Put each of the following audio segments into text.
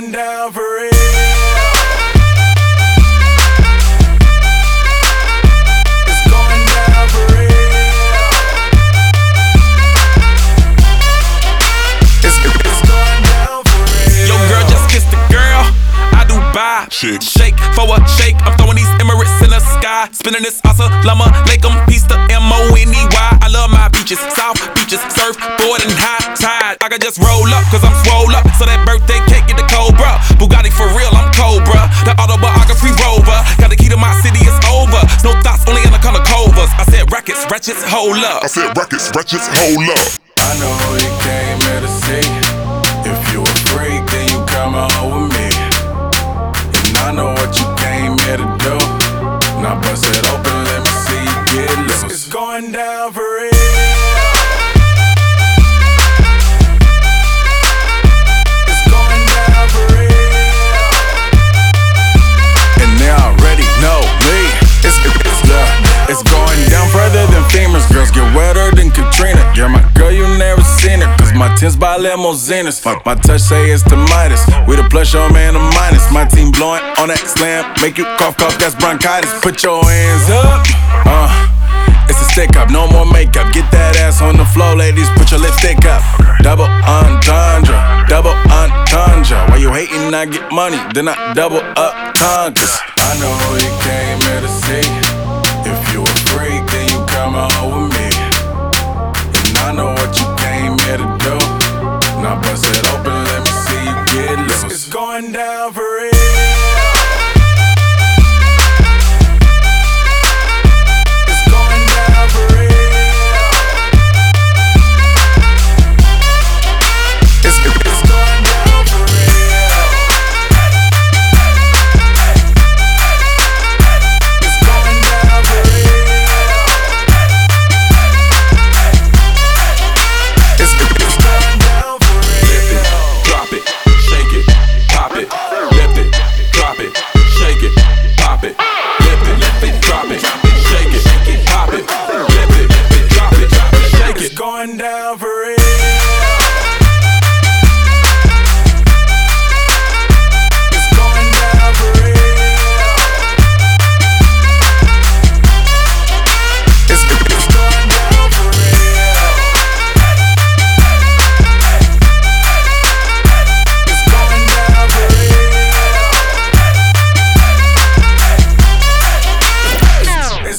real. It's going down for real. It's, it's going down for real. Yo, girl, just kissed the girl. I do buy. Shake. Shake for a shake. I'm throwing these Emirates in the sky. Spinning this Assalamu alaikum. Peace to M O N E Y. I love my beaches. South beaches. Surfboard and high. I just roll up, cause I'm swole up. So that birthday cake get the Cobra. Bugatti for real, I'm Cobra. The autobiography rover. Got the key to my city, it's over. No thoughts, only in the color covers. I said rackets, ratchets, hold up. I said records, wretches, hold up. I know who you came here to see. If you a freak, then you come on with me. And I know what you came here to do. Now bust it open, let me see you get loose. It's going down for tins by limousines. My touch say it's the Midas. We the plus your man, the minus. My team blowing on that slam. Make you cough, cough, that's bronchitis. Put your hands up. Uh. It's a stick up, no more makeup. Get that ass on the floor, ladies. Put your lipstick up. Double entendre, double entendre. Why you hating? I get money, then I double up conquers. I know you came here to see. If you a freak, then you come on with me. Going down for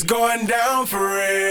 going down for real.